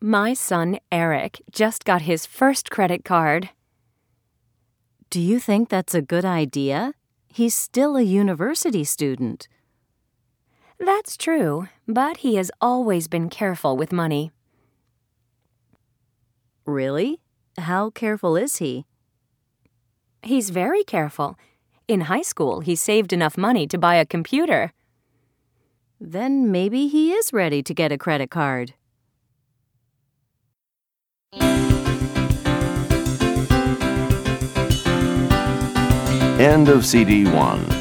My son Eric just got his first credit card. Do you think that's a good idea? He's still a university student. That's true, but he has always been careful with money. Really? How careful is he? He's very careful. In high school, he saved enough money to buy a computer. Then maybe he is ready to get a credit card. End of CD 1.